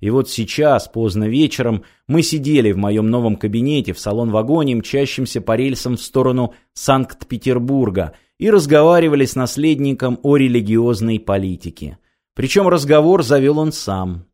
И вот сейчас, поздно вечером, мы сидели в моем новом кабинете в салон-вагоне, мчащемся по рельсам в сторону Санкт-Петербурга, и разговаривали с наследником о религиозной политике. Причем разговор завел он сам.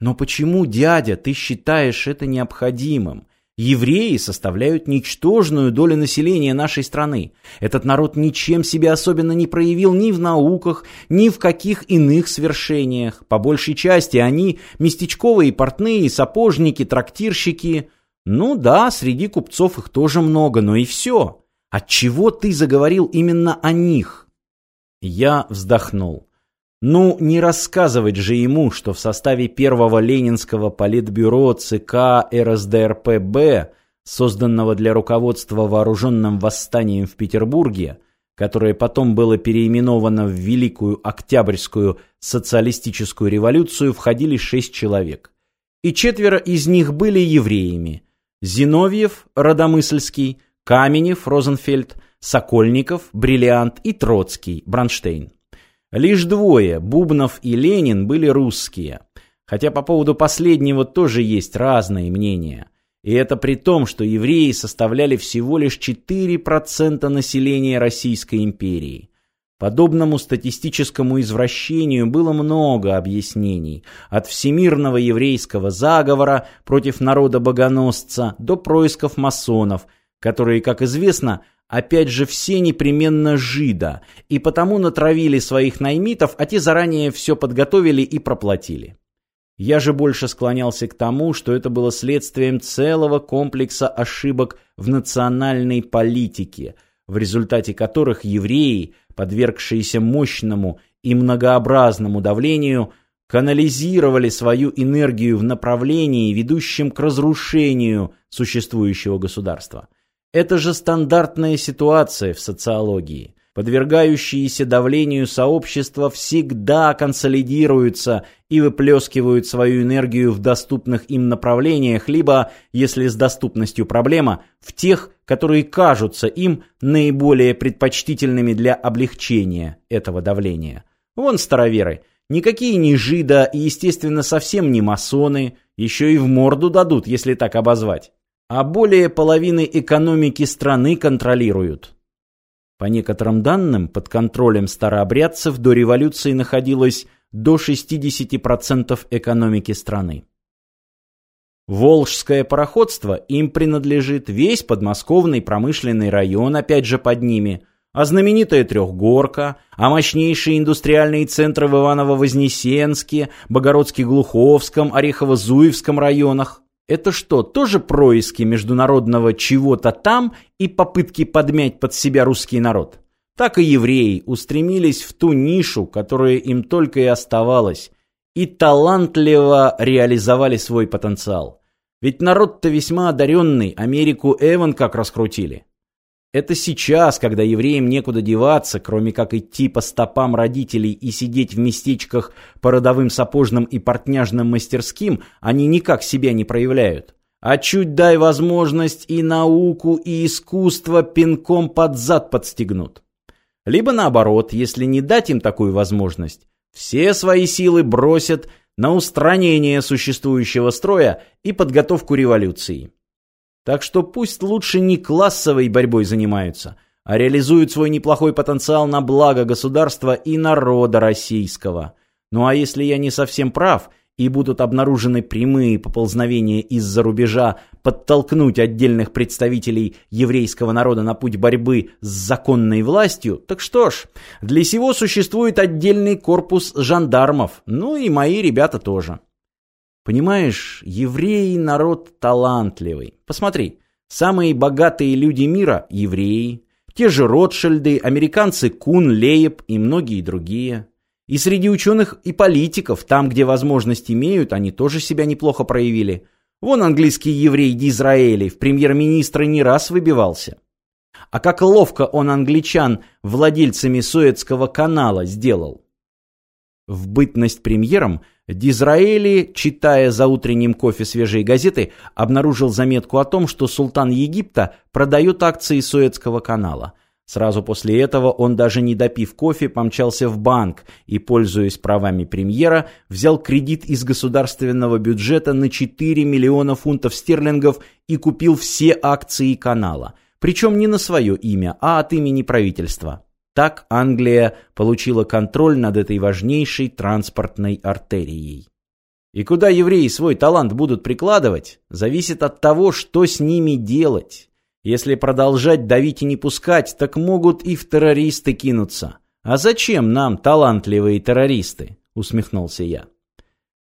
«Но почему, дядя, ты считаешь это необходимым? Евреи составляют ничтожную долю населения нашей страны. Этот народ ничем себя особенно не проявил ни в науках, ни в каких иных свершениях. По большей части они местечковые портные, сапожники, трактирщики. Ну да, среди купцов их тоже много, но и все. Отчего ты заговорил именно о них? Я вздохнул. Ну, не рассказывать же ему, что в составе первого ленинского политбюро ЦК РСДРПБ, созданного для руководства вооруженным восстанием в Петербурге, которое потом было переименовано в Великую Октябрьскую социалистическую революцию, входили шесть человек. И четверо из них были евреями. Зиновьев, Родомысльский, Каменев, Розенфельд, Сокольников, Бриллиант и Троцкий, Бронштейн. Лишь двое, Бубнов и Ленин, были русские. Хотя по поводу последнего тоже есть разные мнения. И это при том, что евреи составляли всего лишь 4% населения Российской империи. Подобному статистическому извращению было много объяснений, от всемирного еврейского заговора против народа-богоносца до происков масонов, которые, как известно, Опять же, все непременно жида, и потому натравили своих наймитов, а те заранее все подготовили и проплатили. Я же больше склонялся к тому, что это было следствием целого комплекса ошибок в национальной политике, в результате которых евреи, подвергшиеся мощному и многообразному давлению, канализировали свою энергию в направлении, ведущем к разрушению существующего государства. Это же стандартная ситуация в социологии. Подвергающиеся давлению сообщества всегда консолидируются и выплескивают свою энергию в доступных им направлениях, либо, если с доступностью проблема, в тех, которые кажутся им наиболее предпочтительными для облегчения этого давления. Вон староверы. Никакие не жида и, естественно, совсем не масоны. Еще и в морду дадут, если так обозвать а более половины экономики страны контролируют. По некоторым данным, под контролем старообрядцев до революции находилось до 60% экономики страны. Волжское пароходство им принадлежит весь подмосковный промышленный район, опять же под ними, а знаменитая Трехгорка, а мощнейшие индустриальные центры в Иваново-Вознесенске, Богородске-Глуховском, Орехово-Зуевском районах. Это что, тоже происки международного чего-то там и попытки подмять под себя русский народ? Так и евреи устремились в ту нишу, которая им только и оставалась, и талантливо реализовали свой потенциал. Ведь народ-то весьма одаренный, Америку Эван как раскрутили. Это сейчас, когда евреям некуда деваться, кроме как идти по стопам родителей и сидеть в местечках по родовым сапожным и портняжным мастерским, они никак себя не проявляют. А чуть дай возможность и науку, и искусство пинком под зад подстегнут. Либо наоборот, если не дать им такую возможность, все свои силы бросят на устранение существующего строя и подготовку революции. Так что пусть лучше не классовой борьбой занимаются, а реализуют свой неплохой потенциал на благо государства и народа российского. Ну а если я не совсем прав, и будут обнаружены прямые поползновения из-за рубежа подтолкнуть отдельных представителей еврейского народа на путь борьбы с законной властью, так что ж, для сего существует отдельный корпус жандармов, ну и мои ребята тоже. Понимаешь, евреи народ талантливый. Посмотри, самые богатые люди мира – евреи. Те же Ротшильды, американцы Кун, Лейб и многие другие. И среди ученых и политиков, там, где возможность имеют, они тоже себя неплохо проявили. Вон английский еврей Дизраэли в премьер-министры не раз выбивался. А как ловко он англичан владельцами Суэцкого канала сделал. В бытность премьером – Дизраэли, читая за утренним кофе свежие газеты, обнаружил заметку о том, что султан Египта продает акции Суэцкого канала. Сразу после этого он, даже не допив кофе, помчался в банк и, пользуясь правами премьера, взял кредит из государственного бюджета на 4 миллиона фунтов стерлингов и купил все акции канала. Причем не на свое имя, а от имени правительства. Так Англия получила контроль над этой важнейшей транспортной артерией. И куда евреи свой талант будут прикладывать, зависит от того, что с ними делать. Если продолжать давить и не пускать, так могут и в террористы кинуться. А зачем нам талантливые террористы? Усмехнулся я.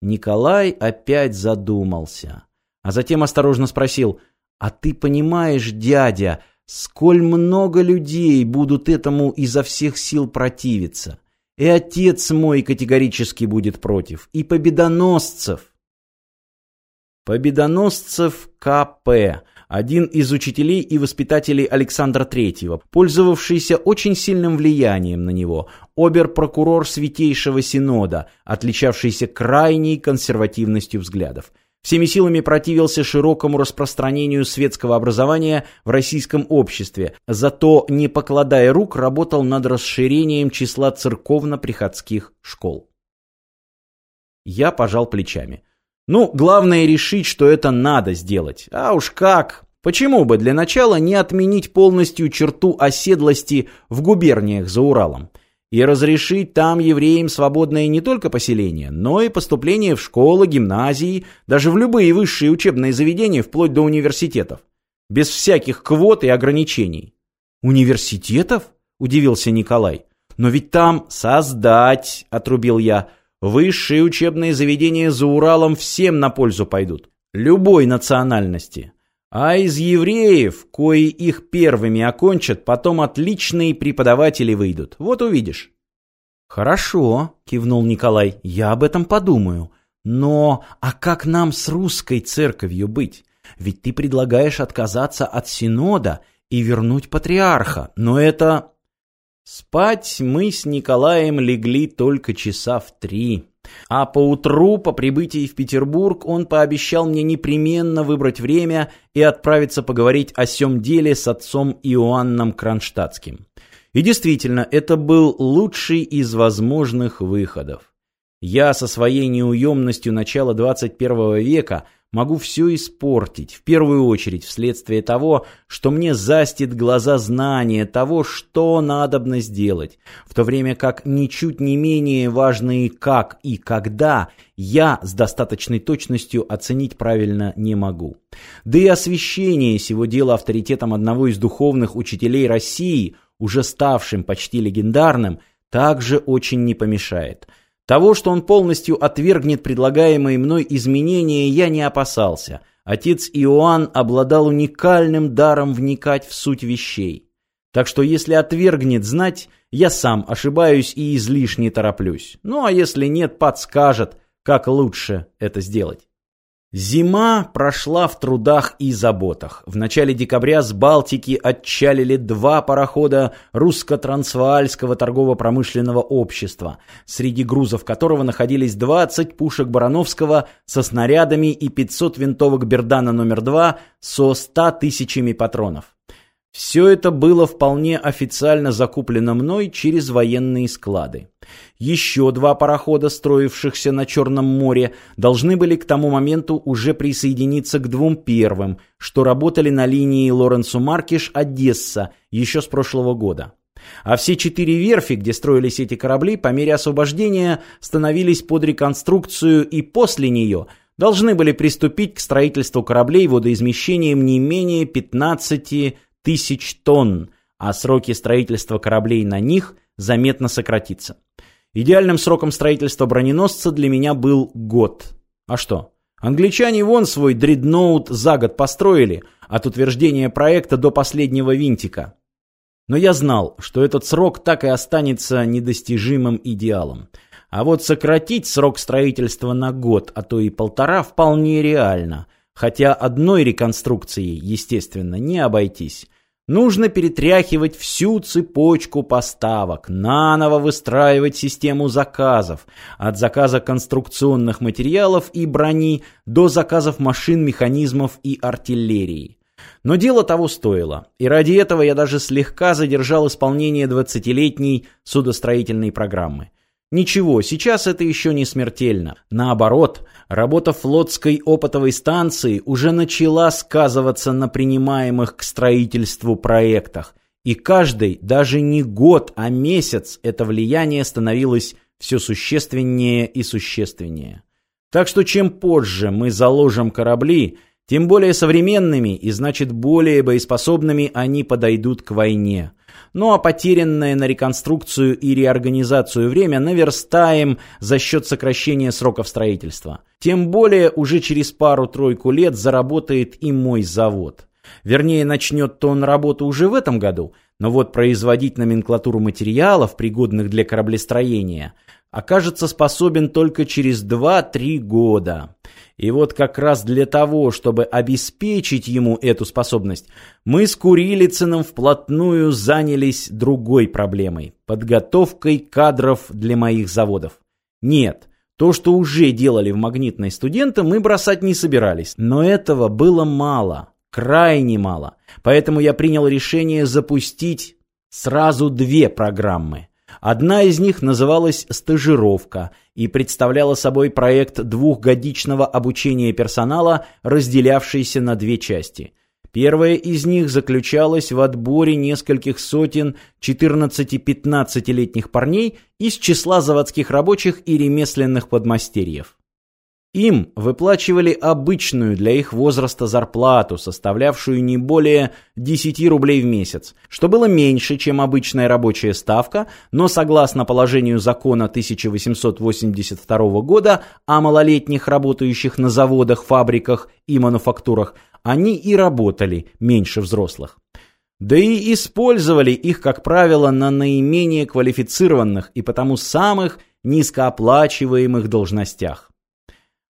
Николай опять задумался, а затем осторожно спросил, «А ты понимаешь, дядя, сколь много людей будут этому изо всех сил противиться? И отец мой категорически будет против, и победоносцев». Победоносцев К.П., один из учителей и воспитателей Александра III, пользовавшийся очень сильным влиянием на него, обер-прокурор Святейшего Синода, отличавшийся крайней консервативностью взглядов. Всеми силами противился широкому распространению светского образования в российском обществе, зато, не покладая рук, работал над расширением числа церковно-приходских школ. Я пожал плечами. Ну, главное решить, что это надо сделать. А уж как? Почему бы для начала не отменить полностью черту оседлости в губерниях за Уралом? И разрешить там евреям свободное не только поселение, но и поступление в школы, гимназии, даже в любые высшие учебные заведения, вплоть до университетов. Без всяких квот и ограничений. «Университетов?» – удивился Николай. «Но ведь там создать», – отрубил я, – Высшие учебные заведения за Уралом всем на пользу пойдут. Любой национальности. А из евреев, кои их первыми окончат, потом отличные преподаватели выйдут. Вот увидишь. Хорошо, кивнул Николай, я об этом подумаю. Но, а как нам с русской церковью быть? Ведь ты предлагаешь отказаться от синода и вернуть патриарха. Но это... Спать мы с Николаем легли только часа в три. А поутру, по прибытии в Петербург, он пообещал мне непременно выбрать время и отправиться поговорить о сём деле с отцом Иоанном Кронштадтским. И действительно, это был лучший из возможных выходов. Я со своей неуемностью начала 21 века могу все испортить, в первую очередь вследствие того, что мне застит глаза знания того, что надобно сделать, в то время как ничуть не менее важные как и когда я с достаточной точностью оценить правильно не могу. Да и освещение сего дела авторитетом одного из духовных учителей России, уже ставшим почти легендарным, также очень не помешает – того, что он полностью отвергнет предлагаемые мной изменения, я не опасался. Отец Иоанн обладал уникальным даром вникать в суть вещей. Так что если отвергнет знать, я сам ошибаюсь и излишне тороплюсь. Ну а если нет, подскажет, как лучше это сделать. Зима прошла в трудах и заботах. В начале декабря с Балтики отчалили два парохода русско-трансваальского торгово-промышленного общества, среди грузов которого находились 20 пушек Барановского со снарядами и 500 винтовок Бердана номер 2 со 100 тысячами патронов. Все это было вполне официально закуплено мной через военные склады. Еще два парохода, строившихся на Черном море, должны были к тому моменту уже присоединиться к двум первым, что работали на линии Лоренцу-Маркиш-Одесса еще с прошлого года. А все четыре верфи, где строились эти корабли, по мере освобождения становились под реконструкцию и после нее должны были приступить к строительству кораблей водоизмещением не менее 15 тысяч тонн, а сроки строительства кораблей на них заметно сократится. Идеальным сроком строительства броненосца для меня был год. А что? Англичане вон свой дредноут за год построили, от утверждения проекта до последнего винтика. Но я знал, что этот срок так и останется недостижимым идеалом. А вот сократить срок строительства на год, а то и полтора, вполне реально. Хотя одной реконструкцией, естественно, не обойтись. Нужно перетряхивать всю цепочку поставок, наново выстраивать систему заказов, от заказа конструкционных материалов и брони до заказов машин, механизмов и артиллерии. Но дело того стоило, и ради этого я даже слегка задержал исполнение 20-летней судостроительной программы. Ничего, сейчас это еще не смертельно. Наоборот, работа флотской опытовой станции уже начала сказываться на принимаемых к строительству проектах. И каждый, даже не год, а месяц, это влияние становилось все существеннее и существеннее. Так что чем позже мы заложим корабли, тем более современными и значит более боеспособными они подойдут к войне. Ну а потерянное на реконструкцию и реорганизацию время наверстаем за счет сокращения сроков строительства. Тем более уже через пару-тройку лет заработает и мой завод. Вернее, начнет-то он работу уже в этом году, но вот производить номенклатуру материалов, пригодных для кораблестроения, окажется способен только через 2-3 года. И вот как раз для того, чтобы обеспечить ему эту способность, мы с Курилицыным вплотную занялись другой проблемой – подготовкой кадров для моих заводов. Нет, то, что уже делали в магнитной студенты, мы бросать не собирались, но этого было мало, крайне мало. Поэтому я принял решение запустить сразу две программы – Одна из них называлась «Стажировка» и представляла собой проект двухгодичного обучения персонала, разделявшийся на две части. Первая из них заключалась в отборе нескольких сотен 14-15-летних парней из числа заводских рабочих и ремесленных подмастерьев. Им выплачивали обычную для их возраста зарплату, составлявшую не более 10 рублей в месяц, что было меньше, чем обычная рабочая ставка, но согласно положению закона 1882 года о малолетних работающих на заводах, фабриках и мануфактурах, они и работали меньше взрослых. Да и использовали их, как правило, на наименее квалифицированных и потому самых низкооплачиваемых должностях.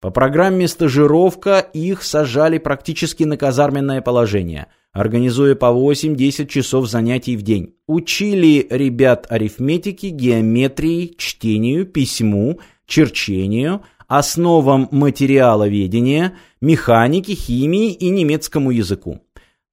По программе «Стажировка» их сажали практически на казарменное положение, организуя по 8-10 часов занятий в день. Учили ребят арифметике, геометрии, чтению, письму, черчению, основам материаловедения, механике, химии и немецкому языку.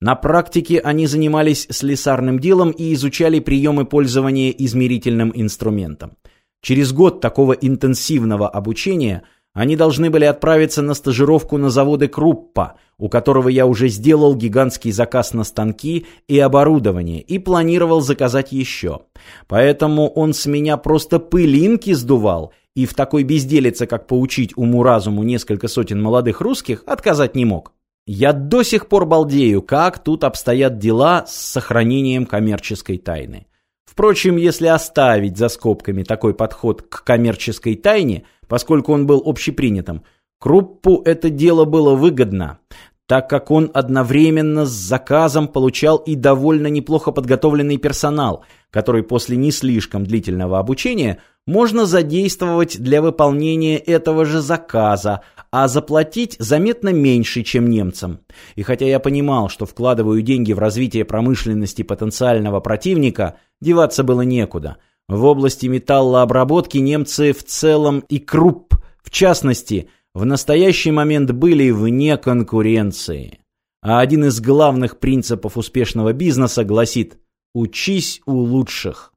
На практике они занимались слесарным делом и изучали приемы пользования измерительным инструментом. Через год такого интенсивного обучения – они должны были отправиться на стажировку на заводы Круппа, у которого я уже сделал гигантский заказ на станки и оборудование и планировал заказать еще. Поэтому он с меня просто пылинки сдувал, и в такой безделице, как поучить уму-разуму несколько сотен молодых русских, отказать не мог. Я до сих пор балдею, как тут обстоят дела с сохранением коммерческой тайны. Впрочем, если оставить за скобками такой подход к коммерческой тайне – поскольку он был общепринятым. Круппу это дело было выгодно, так как он одновременно с заказом получал и довольно неплохо подготовленный персонал, который после не слишком длительного обучения можно задействовать для выполнения этого же заказа, а заплатить заметно меньше, чем немцам. И хотя я понимал, что вкладываю деньги в развитие промышленности потенциального противника, деваться было некуда – в области металлообработки немцы в целом и Крупп, в частности, в настоящий момент были вне конкуренции. А один из главных принципов успешного бизнеса гласит «учись у лучших».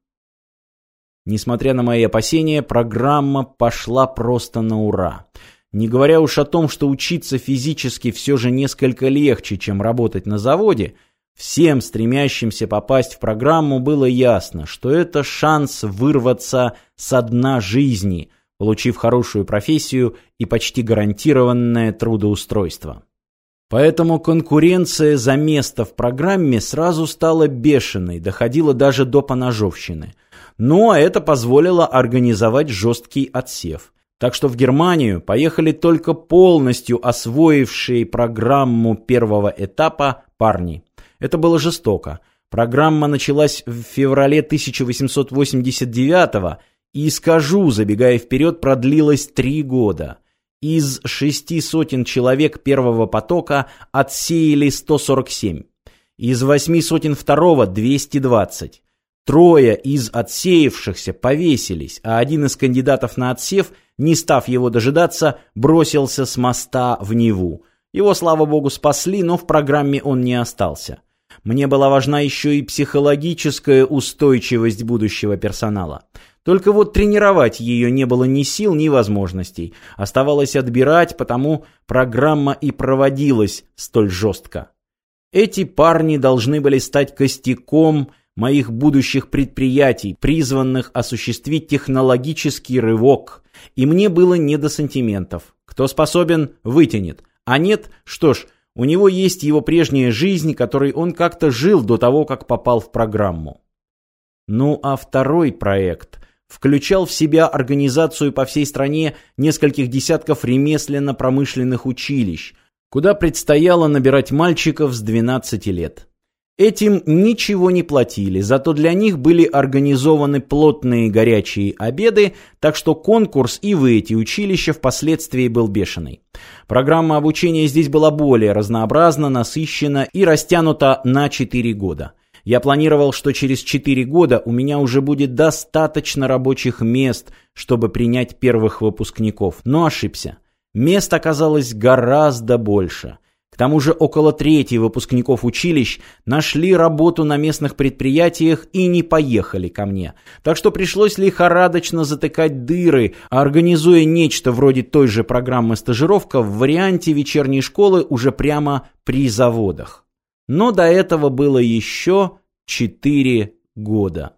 Несмотря на мои опасения, программа пошла просто на ура. Не говоря уж о том, что учиться физически все же несколько легче, чем работать на заводе – Всем стремящимся попасть в программу было ясно, что это шанс вырваться со дна жизни, получив хорошую профессию и почти гарантированное трудоустройство. Поэтому конкуренция за место в программе сразу стала бешеной, доходила даже до поножовщины. Ну а это позволило организовать жесткий отсев. Так что в Германию поехали только полностью освоившие программу первого этапа парни. Это было жестоко. Программа началась в феврале 1889 и, скажу, забегая вперед, продлилась три года. Из шести сотен человек первого потока отсеяли 147. Из восьми сотен второго – 220. Трое из отсеявшихся повесились, а один из кандидатов на отсев, не став его дожидаться, бросился с моста в Неву. Его, слава богу, спасли, но в программе он не остался. Мне была важна еще и психологическая устойчивость будущего персонала. Только вот тренировать ее не было ни сил, ни возможностей. Оставалось отбирать, потому программа и проводилась столь жестко. Эти парни должны были стать костяком моих будущих предприятий, призванных осуществить технологический рывок. И мне было не до сантиментов. Кто способен, вытянет. А нет, что ж, у него есть его прежняя жизнь, которой он как-то жил до того, как попал в программу. Ну а второй проект включал в себя организацию по всей стране нескольких десятков ремесленно-промышленных училищ, куда предстояло набирать мальчиков с 12 лет. Этим ничего не платили, зато для них были организованы плотные горячие обеды, так что конкурс и в эти училища впоследствии был бешеный. Программа обучения здесь была более разнообразна, насыщена и растянута на 4 года. Я планировал, что через 4 года у меня уже будет достаточно рабочих мест, чтобы принять первых выпускников, но ошибся. Мест оказалось гораздо больше – к тому же около трети выпускников училищ нашли работу на местных предприятиях и не поехали ко мне. Так что пришлось лихорадочно затыкать дыры, организуя нечто вроде той же программы стажировка в варианте вечерней школы уже прямо при заводах. Но до этого было еще четыре года.